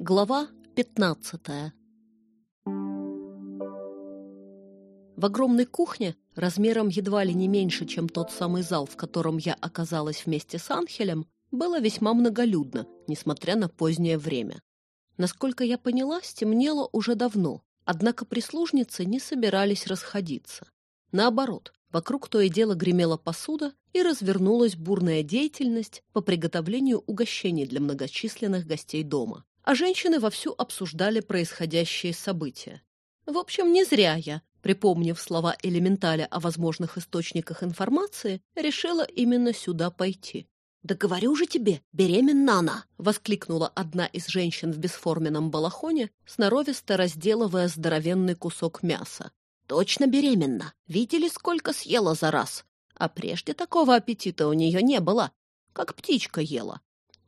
Глава 15 В огромной кухне, размером едва ли не меньше, чем тот самый зал, в котором я оказалась вместе с Анхелем, было весьма многолюдно, несмотря на позднее время. Насколько я поняла, стемнело уже давно, однако прислужницы не собирались расходиться. Наоборот, вокруг то и дело гремела посуда и развернулась бурная деятельность по приготовлению угощений для многочисленных гостей дома. А женщины вовсю обсуждали происходящие события. В общем, не зря я, припомнив слова элементаля о возможных источниках информации, решила именно сюда пойти. «Да говорю же тебе, беременна она!» — воскликнула одна из женщин в бесформенном балахоне, сноровисто разделывая здоровенный кусок мяса. «Точно беременна! Видели, сколько съела за раз? А прежде такого аппетита у нее не было, как птичка ела.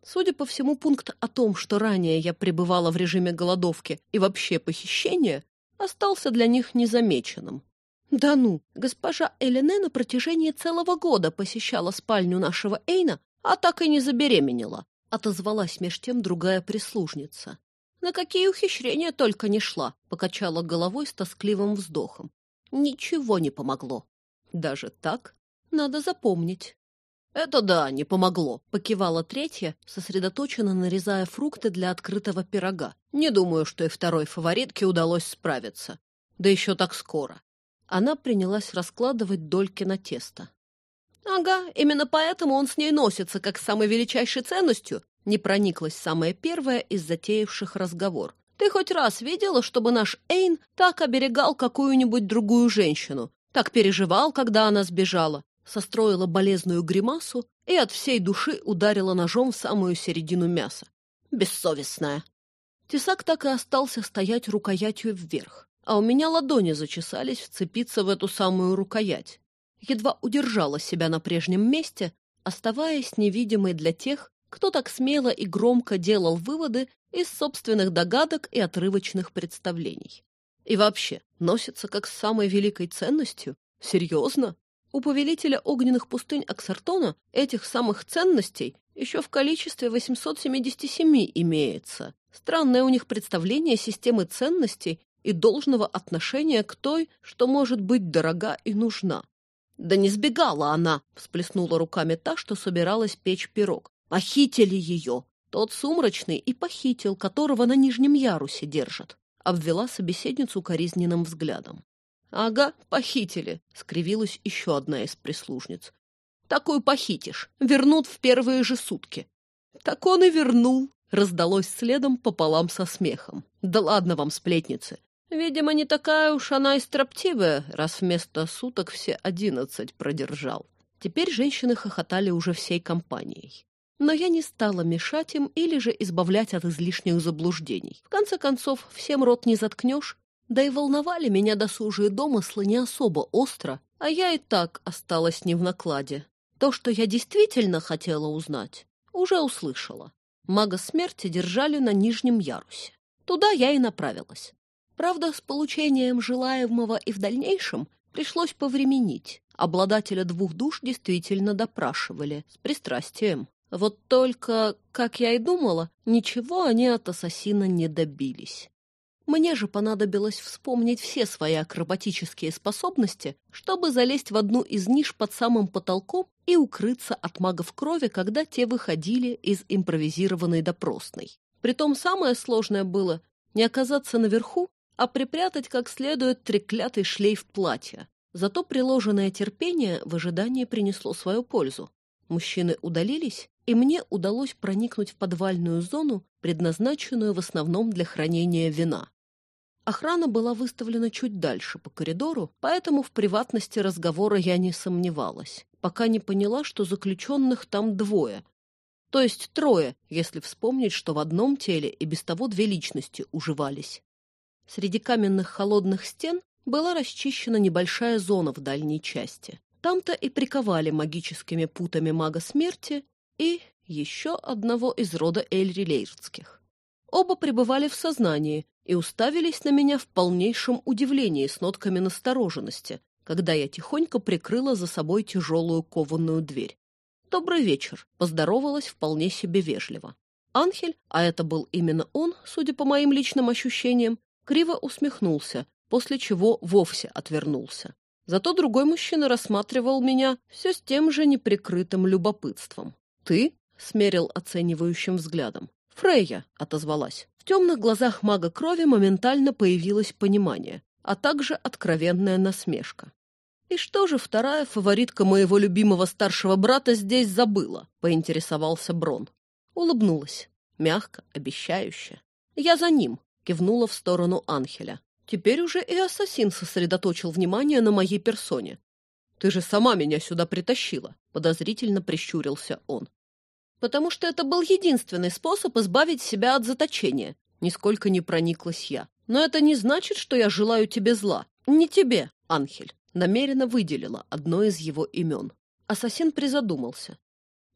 Судя по всему, пункт о том, что ранее я пребывала в режиме голодовки и вообще похищения, остался для них незамеченным. Да ну, госпожа Элене на протяжении целого года посещала спальню нашего Эйна, а так и не забеременела, отозвалась меж тем другая прислужница. На какие ухищрения только не шла, покачала головой с тоскливым вздохом. Ничего не помогло. Даже так надо запомнить. «Это да, не помогло», — покивала третья, сосредоточенно нарезая фрукты для открытого пирога. «Не думаю, что и второй фаворитке удалось справиться. Да еще так скоро». Она принялась раскладывать дольки на тесто. «Ага, именно поэтому он с ней носится, как с самой величайшей ценностью», — не прониклась самая первая из затеявших разговор. «Ты хоть раз видела, чтобы наш Эйн так оберегал какую-нибудь другую женщину, так переживал, когда она сбежала, состроила болезную гримасу и от всей души ударила ножом в самую середину мяса. Бессовестная. Тесак так и остался стоять рукоятью вверх, а у меня ладони зачесались вцепиться в эту самую рукоять. Едва удержала себя на прежнем месте, оставаясь невидимой для тех, кто так смело и громко делал выводы из собственных догадок и отрывочных представлений. И вообще, носится как с самой великой ценностью? Серьезно? У повелителя огненных пустынь Аксартона этих самых ценностей еще в количестве 877 имеется. Странное у них представление системы ценностей и должного отношения к той, что может быть дорога и нужна. «Да не сбегала она!» — всплеснула руками та, что собиралась печь пирог. «Похитили ее! Тот сумрачный и похитил, которого на нижнем ярусе держат!» — обвела собеседницу коризненным взглядом. «Ага, похитили», — скривилась еще одна из прислужниц. «Такую похитишь, вернут в первые же сутки». «Так он и вернул», — раздалось следом пополам со смехом. «Да ладно вам, сплетницы. Видимо, не такая уж она и строптивая, раз вместо суток все одиннадцать продержал». Теперь женщины хохотали уже всей компанией. Но я не стала мешать им или же избавлять от излишних заблуждений. В конце концов, всем рот не заткнешь, да и волновали меня досужие домыслы не особо остро, а я и так осталась не в накладе. То, что я действительно хотела узнать, уже услышала. Мага смерти держали на нижнем ярусе. Туда я и направилась. Правда, с получением желаемого и в дальнейшем пришлось повременить. Обладателя двух душ действительно допрашивали, с пристрастием. Вот только, как я и думала, ничего они от ассасина не добились. Мне же понадобилось вспомнить все свои акробатические способности, чтобы залезть в одну из ниш под самым потолком и укрыться от магов крови, когда те выходили из импровизированной допросной. Притом самое сложное было не оказаться наверху, а припрятать как следует треклятый шлейф платья. Зато приложенное терпение в ожидании принесло свою пользу. Мужчины удалились, и мне удалось проникнуть в подвальную зону, предназначенную в основном для хранения вина. Охрана была выставлена чуть дальше по коридору, поэтому в приватности разговора я не сомневалась, пока не поняла, что заключенных там двое. То есть трое, если вспомнить, что в одном теле и без того две личности уживались. Среди каменных холодных стен была расчищена небольшая зона в дальней части. Там-то и приковали магическими путами мага смерти и еще одного из рода Эльрилейрдских. Оба пребывали в сознании, и уставились на меня в полнейшем удивлении с нотками настороженности, когда я тихонько прикрыла за собой тяжелую кованую дверь. «Добрый вечер», — поздоровалась вполне себе вежливо. Анхель, а это был именно он, судя по моим личным ощущениям, криво усмехнулся, после чего вовсе отвернулся. Зато другой мужчина рассматривал меня все с тем же неприкрытым любопытством. «Ты?» — смерил оценивающим взглядом. «Фрейя», — отозвалась. В темных глазах мага крови моментально появилось понимание, а также откровенная насмешка. «И что же вторая фаворитка моего любимого старшего брата здесь забыла?» — поинтересовался Брон. Улыбнулась, мягко, обещающе. «Я за ним», — кивнула в сторону Анхеля. Теперь уже и ассасин сосредоточил внимание на моей персоне. «Ты же сама меня сюда притащила», — подозрительно прищурился он. «Потому что это был единственный способ избавить себя от заточения», — нисколько не прониклась я. «Но это не значит, что я желаю тебе зла. Не тебе, Анхель намеренно выделила одно из его имен. Ассасин призадумался.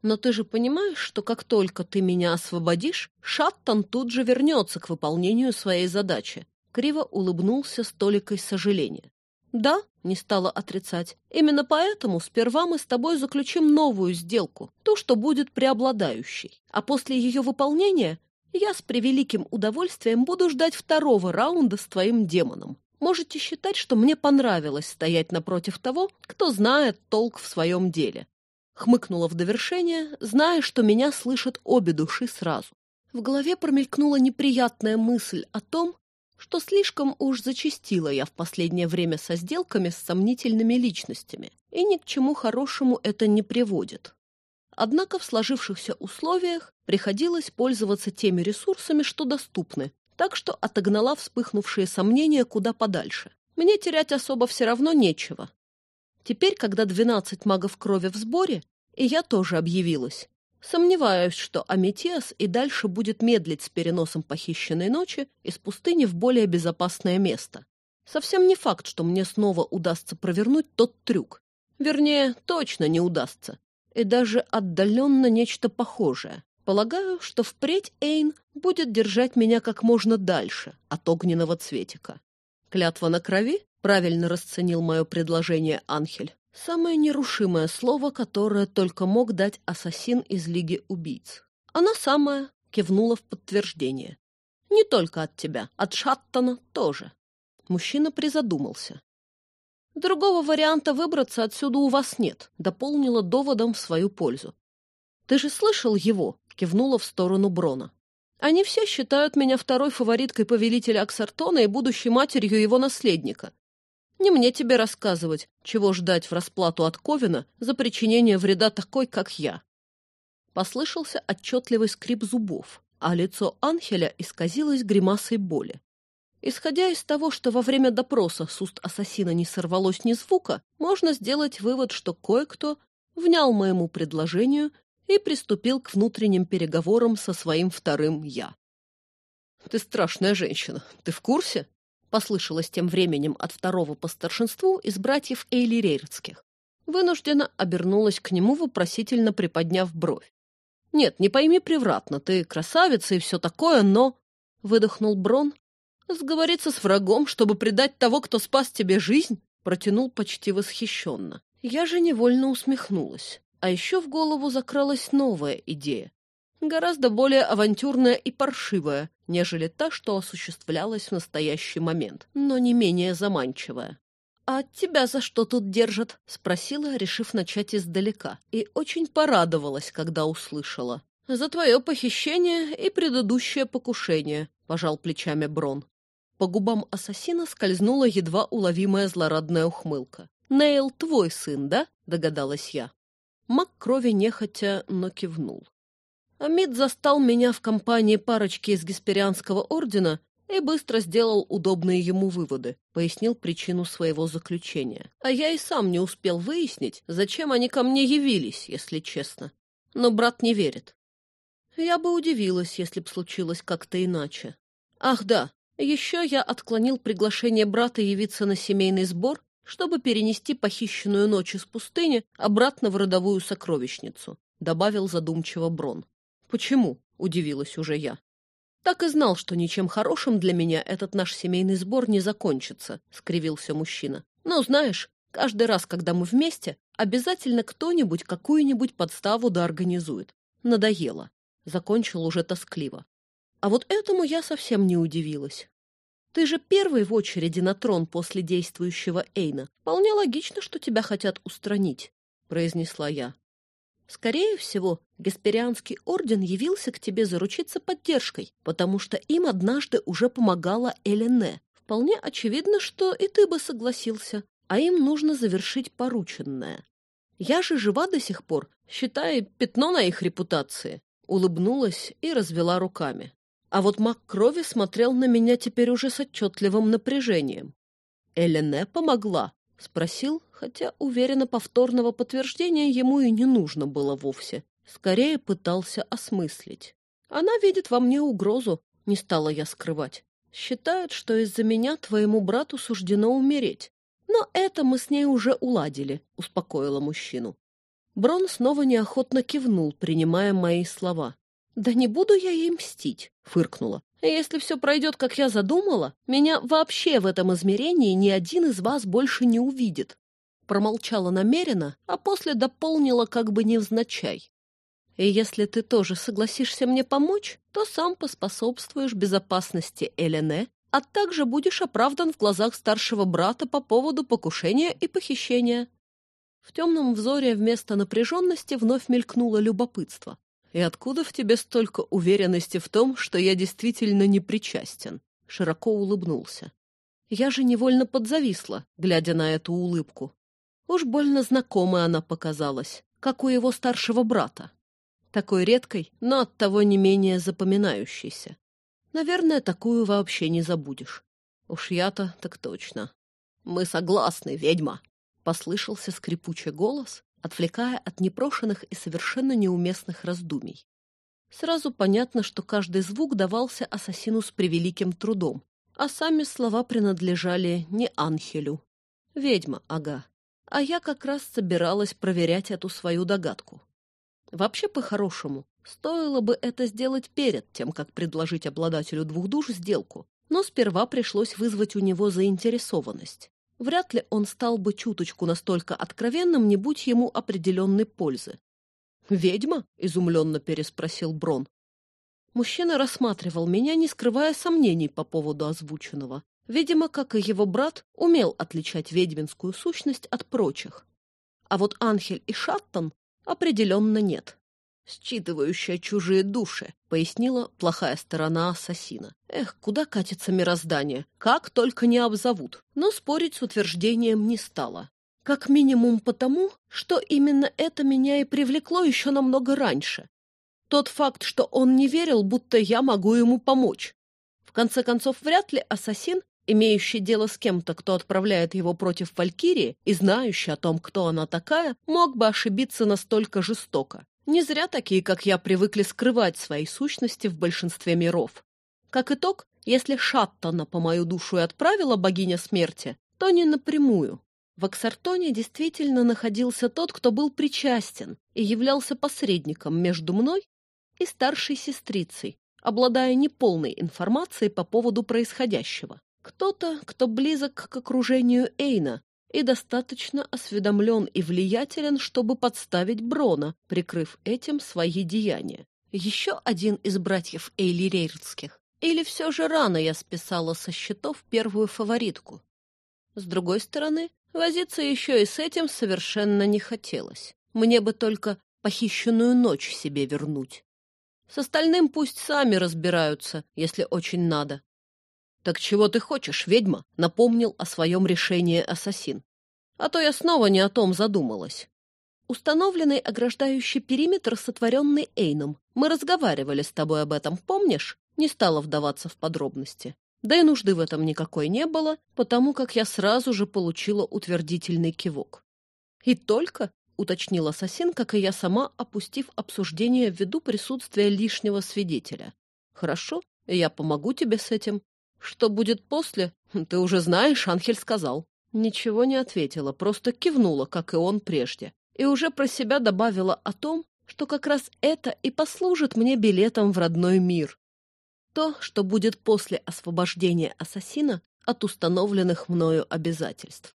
«Но ты же понимаешь, что как только ты меня освободишь, Шаттон тут же вернется к выполнению своей задачи?» Криво улыбнулся с толикой сожаления. «Да», — не стала отрицать, — «именно поэтому сперва мы с тобой заключим новую сделку, ту, что будет преобладающей, а после ее выполнения я с превеликим удовольствием буду ждать второго раунда с твоим демоном. Можете считать, что мне понравилось стоять напротив того, кто знает толк в своем деле. Хмыкнула в довершение, зная, что меня слышат обе души сразу. В голове промелькнула неприятная мысль о том, что слишком уж зачастила я в последнее время со сделками с сомнительными личностями, и ни к чему хорошему это не приводит. Однако в сложившихся условиях приходилось пользоваться теми ресурсами, что доступны, так что отогнала вспыхнувшие сомнения куда подальше. Мне терять особо все равно нечего. Теперь, когда двенадцать магов крови в сборе, и я тоже объявилась, сомневаюсь, что Аметиас и дальше будет медлить с переносом похищенной ночи из пустыни в более безопасное место. Совсем не факт, что мне снова удастся провернуть тот трюк. Вернее, точно не удастся. И даже отдаленно нечто похожее. Полагаю, что впредь Эйн будет держать меня как можно дальше от огненного цветика. Клятва на крови правильно расценил мое предложение Анхель. Самое нерушимое слово, которое только мог дать ассасин из Лиги убийц. Она самая кивнула в подтверждение. Не только от тебя, от Шаттона тоже. Мужчина призадумался. Другого варианта выбраться отсюда у вас нет, дополнила доводом в свою пользу. Ты же слышал его, кивнула в сторону Брона. Они все считают меня второй фавориткой повелителя Аксартона и будущей матерью его наследника. Не мне тебе рассказывать, чего ждать в расплату от Ковина за причинение вреда такой, как я. Послышался отчетливый скрип зубов, а лицо Анхеля исказилось гримасой боли. Исходя из того, что во время допроса с уст ассасина не сорвалось ни звука, можно сделать вывод, что кое-кто внял моему предложению и приступил к внутренним переговорам со своим вторым «я». «Ты страшная женщина. Ты в курсе?» Послышалось тем временем от второго по старшинству из братьев Эйлирейрдских. Вынужденно обернулась к нему, вопросительно приподняв бровь. «Нет, не пойми превратно, ты красавица и все такое, но...» — выдохнул Брон. «Сговориться с врагом, чтобы предать того, кто спас тебе жизнь?» — протянул почти восхищенно. Я же невольно усмехнулась. А еще в голову закралась новая идея, гораздо более авантюрная и паршивая, нежели та, что осуществлялась в настоящий момент, но не менее заманчивая. «А тебя за что тут держат?» — спросила, решив начать издалека, и очень порадовалась, когда услышала. «За твое похищение и предыдущее покушение», — пожал плечами Брон. По губам ассасина скользнула едва уловимая злорадная ухмылка. «Нейл твой сын, да?» — догадалась я. Мак крови нехотя, но кивнул. Амид застал меня в компании парочки из Гесперианского ордена и быстро сделал удобные ему выводы, пояснил причину своего заключения. А я и сам не успел выяснить, зачем они ко мне явились, если честно. Но брат не верит. Я бы удивилась, если б случилось как-то иначе. Ах да, еще я отклонил приглашение брата явиться на семейный сбор чтобы перенести похищенную ночь из пустыни обратно в родовую сокровищницу», — добавил задумчиво Брон. «Почему?» — удивилась уже я. «Так и знал, что ничем хорошим для меня этот наш семейный сбор не закончится», — скривился мужчина. «Но знаешь, каждый раз, когда мы вместе, обязательно кто-нибудь какую-нибудь подставу да организует. Надоело. закончил уже тоскливо. А вот этому я совсем не удивилась. Ты же первый в очереди на трон после действующего Эйна. Вполне логично, что тебя хотят устранить, произнесла я. Скорее всего, Гесперианский орден явился к тебе заручиться поддержкой, потому что им однажды уже помогала Элене. Вполне очевидно, что и ты бы согласился, а им нужно завершить порученное. Я же жива до сих пор, считай, пятно на их репутации. Улыбнулась и развела руками. А вот маг крови смотрел на меня теперь уже с отчетливым напряжением. «Элене помогла?» — спросил, хотя, уверенно, повторного подтверждения ему и не нужно было вовсе. Скорее пытался осмыслить. «Она видит во мне угрозу», — не стала я скрывать. «Считает, что из-за меня твоему брату суждено умереть. Но это мы с ней уже уладили», — успокоила мужчину. Брон снова неохотно кивнул, принимая мои слова. «Да не буду я ей мстить», — фыркнула. «Если все пройдет, как я задумала, меня вообще в этом измерении ни один из вас больше не увидит». Промолчала намеренно, а после дополнила как бы невзначай. «И если ты тоже согласишься мне помочь, то сам поспособствуешь безопасности Элене, а также будешь оправдан в глазах старшего брата по поводу покушения и похищения». В темном взоре вместо напряженности вновь мелькнуло любопытство. «И откуда в тебе столько уверенности в том, что я действительно не причастен?» Широко улыбнулся. Я же невольно подзависла, глядя на эту улыбку. Уж больно знакомой она показалась, как у его старшего брата. Такой редкой, но оттого не менее запоминающейся. Наверное, такую вообще не забудешь. Уж я-то так точно. «Мы согласны, ведьма!» Послышался скрипучий голос, отвлекая от непрошенных и совершенно неуместных раздумий. Сразу понятно, что каждый звук давался ассасину с превеликим трудом, а сами слова принадлежали не Анхелю. Ведьма, ага. А я как раз собиралась проверять эту свою догадку. Вообще, по-хорошему, стоило бы это сделать перед тем, как предложить обладателю двух душ сделку, но сперва пришлось вызвать у него заинтересованность. Вряд ли он стал бы чуточку настолько откровенным, не будь ему определенной пользы. «Ведьма?» — изумленно переспросил Брон. Мужчина рассматривал меня, не скрывая сомнений по поводу озвученного. Видимо, как и его брат, умел отличать ведьминскую сущность от прочих. А вот Анхель и Шаттон определенно нет считывающая чужие души», — пояснила плохая сторона ассасина. «Эх, куда катится мироздание? Как только не обзовут». Но спорить с утверждением не стало. Как минимум потому, что именно это меня и привлекло еще намного раньше. Тот факт, что он не верил, будто я могу ему помочь. В конце концов, вряд ли ассасин, имеющий дело с кем-то, кто отправляет его против Валькирии и знающий о том, кто она такая, мог бы ошибиться настолько жестоко. Не зря такие, как я, привыкли скрывать свои сущности в большинстве миров. Как итог, если Шаттона по мою душу и отправила богиня смерти, то не напрямую. В Аксартоне действительно находился тот, кто был причастен и являлся посредником между мной и старшей сестрицей, обладая неполной информацией по поводу происходящего. Кто-то, кто близок к окружению Эйна, и достаточно осведомлен и влиятелен, чтобы подставить Брона, прикрыв этим свои деяния. Еще один из братьев Эйлирейрдских. Или все же рано я списала со счетов первую фаворитку. С другой стороны, возиться еще и с этим совершенно не хотелось. Мне бы только похищенную ночь себе вернуть. С остальным пусть сами разбираются, если очень надо. «Так чего ты хочешь, ведьма?» — напомнил о своем решении ассасин. «А то я снова не о том задумалась». «Установленный ограждающий периметр, сотворенный Эйном. Мы разговаривали с тобой об этом, помнишь?» Не стала вдаваться в подробности. Да и нужды в этом никакой не было, потому как я сразу же получила утвердительный кивок. «И только?» — уточнил ассасин, как и я сама, опустив обсуждение ввиду присутствия лишнего свидетеля. «Хорошо, я помогу тебе с этим. Что будет после, ты уже знаешь, Анхель сказал. Ничего не ответила, просто кивнула, как и он прежде. И уже про себя добавила о том, что как раз это и послужит мне билетом в родной мир. То, что будет после освобождения ассасина от установленных мною обязательств.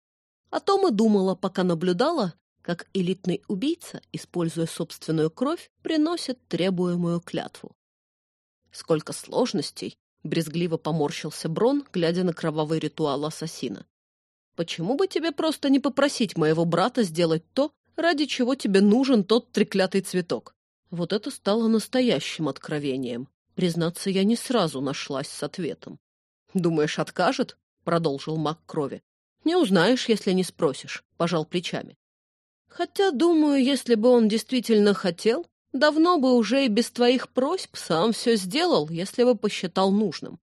О том и думала, пока наблюдала, как элитный убийца, используя собственную кровь, приносит требуемую клятву. Сколько сложностей, брезгливо поморщился Брон, глядя на кровавый ритуал ассасина. Почему бы тебе просто не попросить моего брата сделать то, ради чего тебе нужен тот треклятый цветок? Вот это стало настоящим откровением. Признаться, я не сразу нашлась с ответом. «Думаешь, откажет?» — продолжил маг крови. «Не узнаешь, если не спросишь», — пожал плечами. «Хотя, думаю, если бы он действительно хотел, давно бы уже и без твоих просьб сам все сделал, если бы посчитал нужным.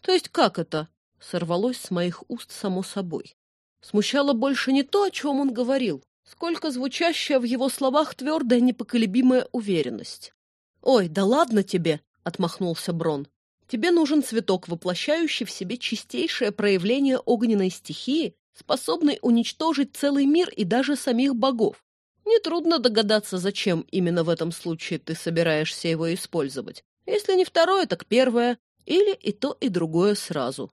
То есть как это?» — сорвалось с моих уст само собой. Смущало больше не то, о чем он говорил, сколько звучащая в его словах твердая непоколебимая уверенность. «Ой, да ладно тебе!» — отмахнулся Брон. «Тебе нужен цветок, воплощающий в себе чистейшее проявление огненной стихии, способный уничтожить целый мир и даже самих богов. Нетрудно догадаться, зачем именно в этом случае ты собираешься его использовать. Если не второе, так первое, или и то, и другое сразу».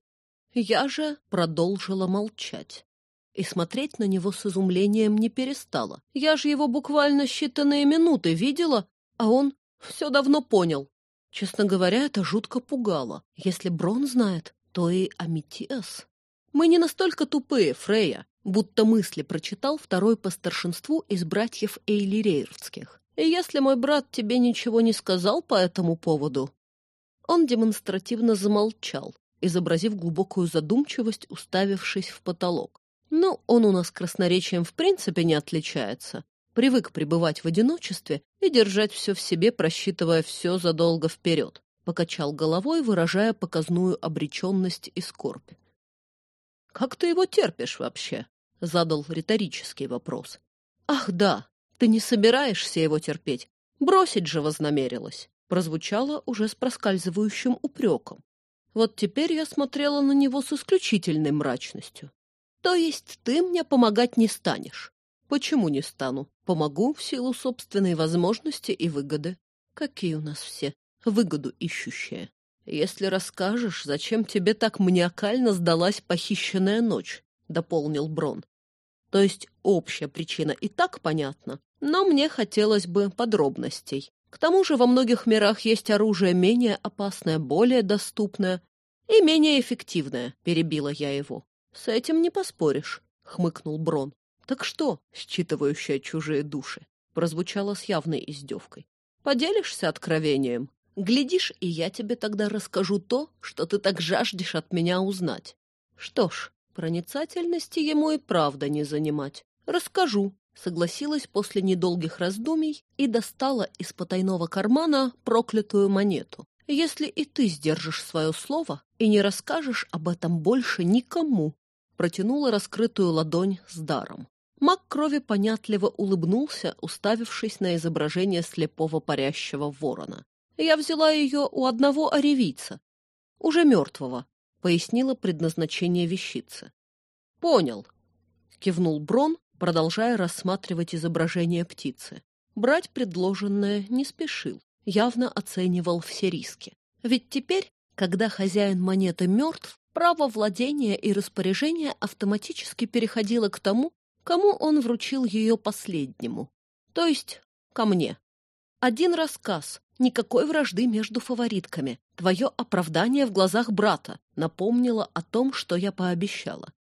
Я же продолжила молчать и смотреть на него с изумлением не перестала. Я же его буквально считанные минуты видела, а он все давно понял. Честно говоря, это жутко пугало. Если Брон знает, то и Аметиас. Мы не настолько тупые, Фрея, будто мысли прочитал второй по старшинству из братьев Эйлирейрских. И если мой брат тебе ничего не сказал по этому поводу... Он демонстративно замолчал, изобразив глубокую задумчивость, уставившись в потолок. Ну, он у нас красноречием в принципе не отличается. Привык пребывать в одиночестве и держать все в себе, просчитывая все задолго вперед. Покачал головой, выражая показную обреченность и скорбь. «Как ты его терпишь вообще?» — задал риторический вопрос. «Ах, да, ты не собираешься его терпеть. Бросить же вознамерилась!» прозвучало уже с проскальзывающим упреком. Вот теперь я смотрела на него с исключительной мрачностью. То есть ты мне помогать не станешь? Почему не стану? Помогу в силу собственной возможности и выгоды. Какие у нас все выгоду ищущие. Если расскажешь, зачем тебе так маниакально сдалась похищенная ночь, дополнил Брон. То есть общая причина и так понятна, но мне хотелось бы подробностей. К тому же во многих мирах есть оружие менее опасное, более доступное и менее эффективное, перебила я его. «С этим не поспоришь», — хмыкнул Брон. «Так что, считывающая чужие души?» — прозвучало с явной издевкой. «Поделишься откровением? Глядишь, и я тебе тогда расскажу то, что ты так жаждешь от меня узнать. Что ж, проницательности ему и правда не занимать. Расскажу», — согласилась после недолгих раздумий и достала из потайного кармана проклятую монету. «Если и ты сдержишь свое слово и не расскажешь об этом больше никому, протянула раскрытую ладонь с даром. Маг крови понятливо улыбнулся, уставившись на изображение слепого парящего ворона. «Я взяла ее у одного оревийца, уже мертвого», — пояснила предназначение вещицы. «Понял», — кивнул Брон, продолжая рассматривать изображение птицы. Брать предложенное не спешил, явно оценивал все риски. Ведь теперь, когда хозяин монеты мертв, Право владения и распоряжения автоматически переходило к тому, кому он вручил ее последнему, то есть ко мне. Один рассказ, никакой вражды между фаворитками, твое оправдание в глазах брата напомнило о том, что я пообещала.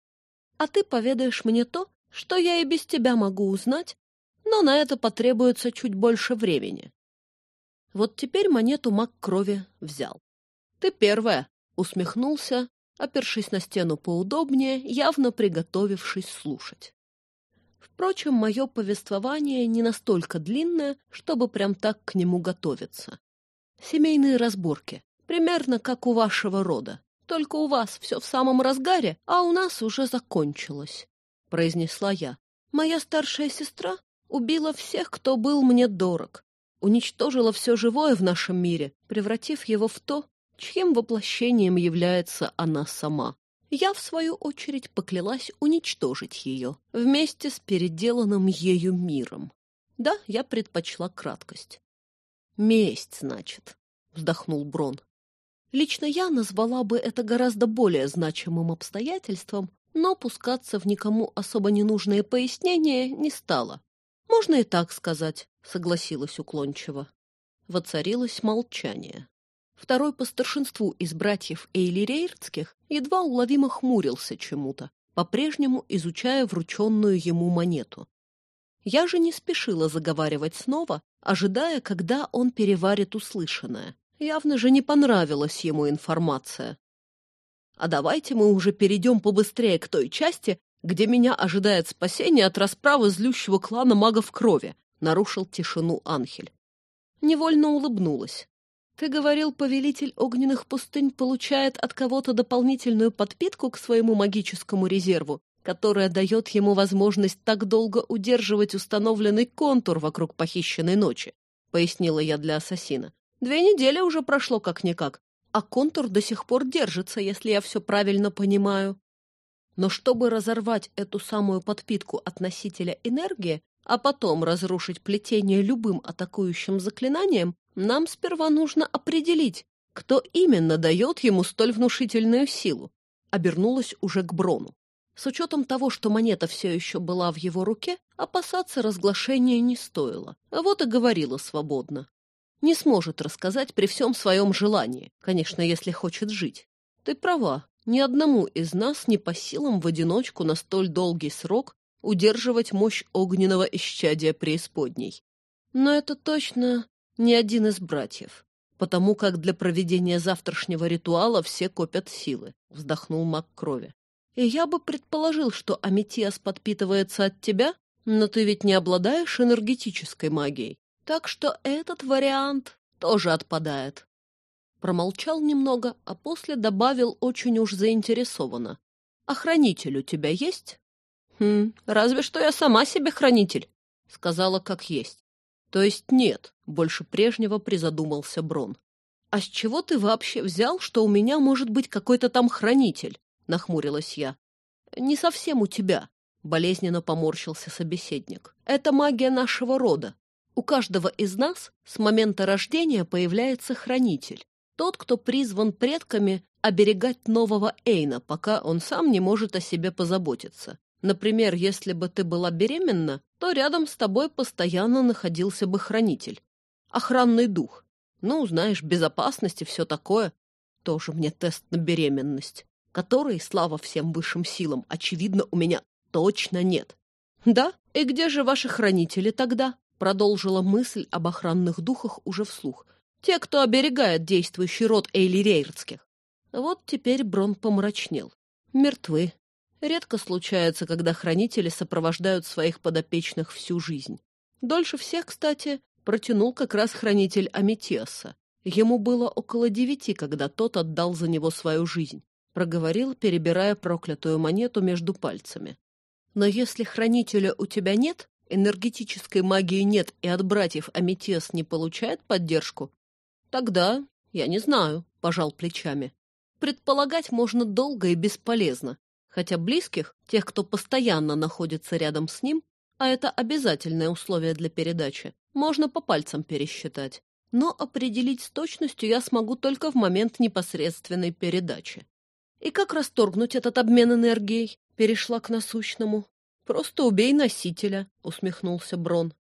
А ты поведаешь мне то, что я и без тебя могу узнать, но на это потребуется чуть больше времени. Вот теперь монету маг крови взял. Ты первая, усмехнулся, опершись на стену поудобнее, явно приготовившись слушать. Впрочем, мое повествование не настолько длинное, чтобы прям так к нему готовиться. Семейные разборки, примерно как у вашего рода. Только у вас все в самом разгаре, а у нас уже закончилось, — произнесла я. Моя старшая сестра убила всех, кто был мне дорог, уничтожила все живое в нашем мире, превратив его в то, чьим воплощением является она сама. Я, в свою очередь, поклялась уничтожить ее вместе с переделанным ею миром. Да, я предпочла краткость. «Месть, значит», — вздохнул Брон. Лично я назвала бы это гораздо более значимым обстоятельством, но пускаться в никому особо ненужные пояснения не стала. «Можно и так сказать», — согласилась уклончиво. Воцарилось молчание. Второй по старшинству из братьев Эйлирейрдских едва уловимо хмурился чему-то, по-прежнему изучая врученную ему монету. Я же не спешила заговаривать снова, ожидая, когда он переварит услышанное. Явно же не понравилась ему информация. А давайте мы уже перейдем побыстрее к той части, где меня ожидает спасение от расправы злющего клана магов крови, нарушил тишину Анхель. Невольно улыбнулась. Ты говорил, повелитель огненных пустынь получает от кого-то дополнительную подпитку к своему магическому резерву, которая дает ему возможность так долго удерживать установленный контур вокруг похищенной ночи, пояснила я для ассасина. Две недели уже прошло как-никак, а контур до сих пор держится, если я все правильно понимаю. Но чтобы разорвать эту самую подпитку от носителя энергии, а потом разрушить плетение любым атакующим заклинанием, нам сперва нужно определить, кто именно дает ему столь внушительную силу. Обернулась уже к Брону. С учетом того, что монета все еще была в его руке, опасаться разглашения не стоило. А вот и говорила свободно. Не сможет рассказать при всем своем желании, конечно, если хочет жить. Ты права, ни одному из нас не по силам в одиночку на столь долгий срок удерживать мощь огненного исчадия преисподней. Но это точно не один из братьев, потому как для проведения завтрашнего ритуала все копят силы, вздохнул маг крови. И я бы предположил, что Аметиас подпитывается от тебя, но ты ведь не обладаешь энергетической магией, так что этот вариант тоже отпадает. Промолчал немного, а после добавил очень уж заинтересованно. «А хранитель у тебя есть?» «Хм, разве что я сама себе хранитель», — сказала как есть. То есть нет, больше прежнего призадумался Брон. А с чего ты вообще взял, что у меня может быть какой-то там хранитель? Нахмурилась я. Не совсем у тебя, болезненно поморщился собеседник. Это магия нашего рода. У каждого из нас с момента рождения появляется хранитель. Тот, кто призван предками оберегать нового Эйна, пока он сам не может о себе позаботиться. Например, если бы ты была беременна, то рядом с тобой постоянно находился бы хранитель. Охранный дух. Ну, знаешь, безопасность и все такое. Тоже мне тест на беременность, который, слава всем высшим силам, очевидно, у меня точно нет. Да? И где же ваши хранители тогда? Продолжила мысль об охранных духах уже вслух. Те, кто оберегает действующий род Эйлирейрдских. Вот теперь Брон помрачнел. Мертвы, Редко случается, когда хранители сопровождают своих подопечных всю жизнь. Дольше всех, кстати, протянул как раз хранитель Аметеса. Ему было около девяти, когда тот отдал за него свою жизнь. Проговорил, перебирая проклятую монету между пальцами. Но если хранителя у тебя нет, энергетической магии нет и от братьев Аметес не получает поддержку, тогда, я не знаю, пожал плечами. Предполагать можно долго и бесполезно, хотя близких, тех, кто постоянно находится рядом с ним, а это обязательное условие для передачи, можно по пальцам пересчитать. Но определить с точностью я смогу только в момент непосредственной передачи. И как расторгнуть этот обмен энергией? Перешла к насущному. Просто убей носителя, усмехнулся Брон.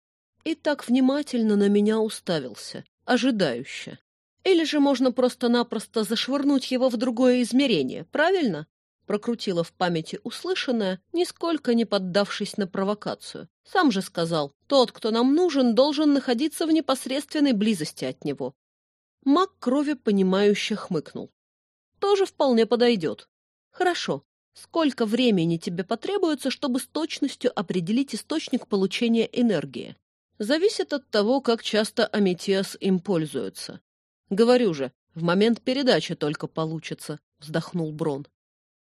И так внимательно на меня уставился, ожидающе. Или же можно просто-напросто зашвырнуть его в другое измерение, правильно? Прокрутила в памяти услышанное, нисколько не поддавшись на провокацию. Сам же сказал, тот, кто нам нужен, должен находиться в непосредственной близости от него. Маг крови, понимающе хмыкнул. Тоже вполне подойдет. Хорошо. Сколько времени тебе потребуется, чтобы с точностью определить источник получения энергии? Зависит от того, как часто Аметиас им пользуется. Говорю же, в момент передачи только получится, вздохнул Брон.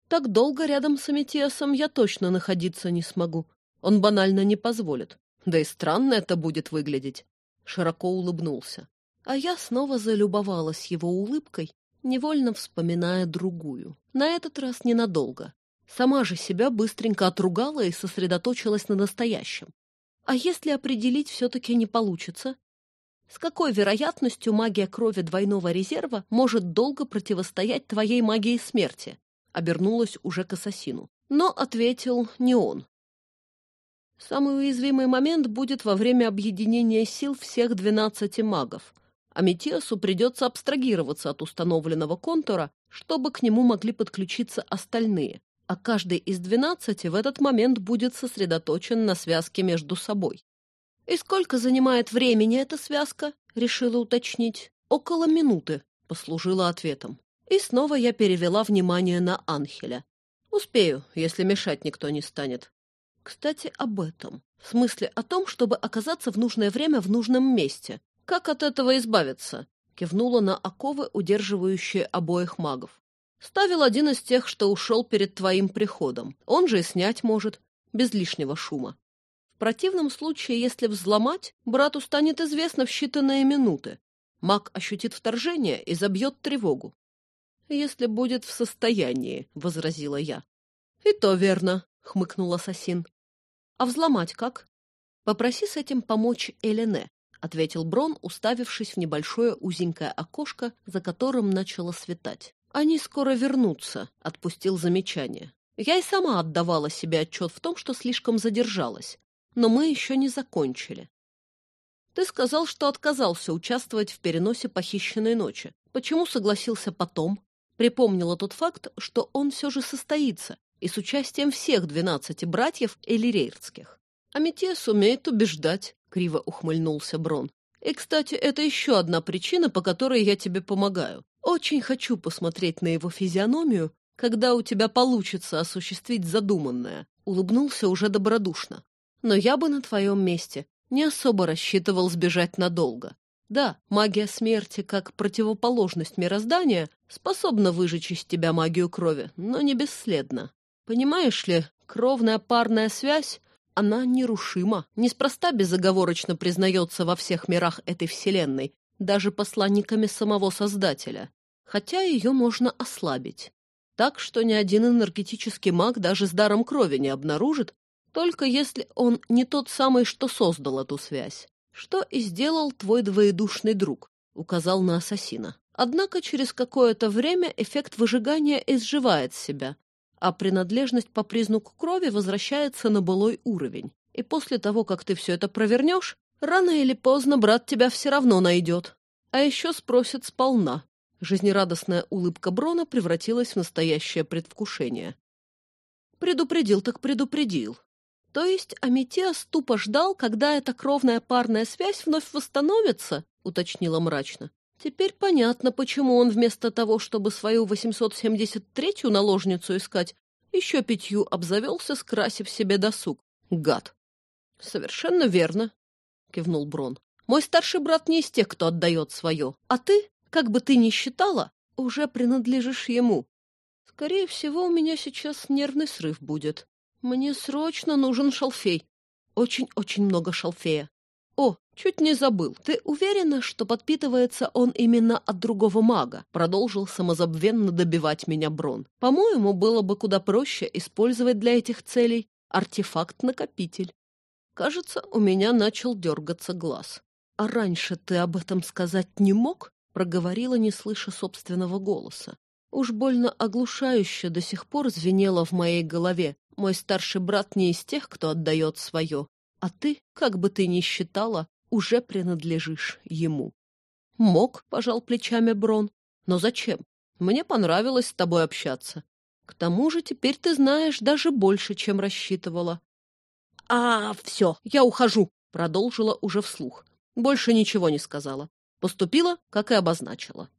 Так долго рядом с Аметиасом я точно находиться не смогу. Он банально не позволит. Да и странно это будет выглядеть. Широко улыбнулся. А я снова залюбовалась его улыбкой, невольно вспоминая другую. На этот раз ненадолго. Сама же себя быстренько отругала и сосредоточилась на настоящем. А если определить все-таки не получится? С какой вероятностью магия крови двойного резерва может долго противостоять твоей магии смерти? Обернулась уже к ассасину. Но ответил не он. Самый уязвимый момент будет во время объединения сил всех двенадцати магов. А Метиасу придется абстрагироваться от установленного контура, чтобы к нему могли подключиться остальные, а каждый из двенадцати в этот момент будет сосредоточен на связке между собой. «И сколько занимает времени эта связка?» — решила уточнить. «Около минуты», — послужила ответом. И снова я перевела внимание на Анхеля. «Успею, если мешать никто не станет. Кстати, об этом. В смысле о том, чтобы оказаться в нужное время в нужном месте. Как от этого избавиться? Кивнула на оковы, удерживающие обоих магов. Ставил один из тех, что ушел перед твоим приходом. Он же и снять может, без лишнего шума. В противном случае, если взломать, брату станет известно в считанные минуты. Маг ощутит вторжение и забьет тревогу. «Если будет в состоянии», — возразила я. «И то верно», — хмыкнул ассасин. А взломать как? Попроси с этим помочь Элене, ответил Брон, уставившись в небольшое узенькое окошко, за которым начало светать. Они скоро вернутся, отпустил замечание. Я и сама отдавала себе отчет в том, что слишком задержалась. Но мы еще не закончили. Ты сказал, что отказался участвовать в переносе похищенной ночи. Почему согласился потом? Припомнила тот факт, что он все же состоится, и с участием всех двенадцати братьев элирейрских. «Аметес умеет убеждать», — криво ухмыльнулся Брон. «И, кстати, это еще одна причина, по которой я тебе помогаю. Очень хочу посмотреть на его физиономию, когда у тебя получится осуществить задуманное», — улыбнулся уже добродушно. «Но я бы на твоем месте не особо рассчитывал сбежать надолго. Да, магия смерти, как противоположность мироздания, способна выжечь из тебя магию крови, но не бесследно. Понимаешь ли, кровная парная связь, она нерушима, неспроста безоговорочно признается во всех мирах этой вселенной, даже посланниками самого Создателя, хотя ее можно ослабить. Так что ни один энергетический маг даже с даром крови не обнаружит, только если он не тот самый, что создал эту связь. Что и сделал твой двоедушный друг, указал на ассасина. Однако через какое-то время эффект выжигания изживает себя, а принадлежность по признаку крови возвращается на былой уровень. И после того, как ты все это провернешь, рано или поздно брат тебя все равно найдет. А еще спросит сполна. Жизнерадостная улыбка Брона превратилась в настоящее предвкушение. Предупредил так предупредил. То есть Аметеас тупо ждал, когда эта кровная парная связь вновь восстановится, уточнила мрачно. Теперь понятно, почему он вместо того, чтобы свою 873-ю наложницу искать, еще пятью обзавелся, скрасив себе досуг. Гад. — Совершенно верно, — кивнул Брон. — Мой старший брат не из тех, кто отдает свое. А ты, как бы ты ни считала, уже принадлежишь ему. Скорее всего, у меня сейчас нервный срыв будет. Мне срочно нужен шалфей. Очень-очень много шалфея. О, «Чуть не забыл. Ты уверена, что подпитывается он именно от другого мага?» Продолжил самозабвенно добивать меня Брон. «По-моему, было бы куда проще использовать для этих целей артефакт-накопитель». Кажется, у меня начал дергаться глаз. «А раньше ты об этом сказать не мог?» Проговорила, не слыша собственного голоса. Уж больно оглушающе до сих пор звенело в моей голове. Мой старший брат не из тех, кто отдает свое. А ты, как бы ты ни считала, уже принадлежишь ему. Мог, пожал плечами Брон. Но зачем? Мне понравилось с тобой общаться. К тому же теперь ты знаешь даже больше, чем рассчитывала. А, все, я ухожу, продолжила уже вслух. Больше ничего не сказала. Поступила, как и обозначила.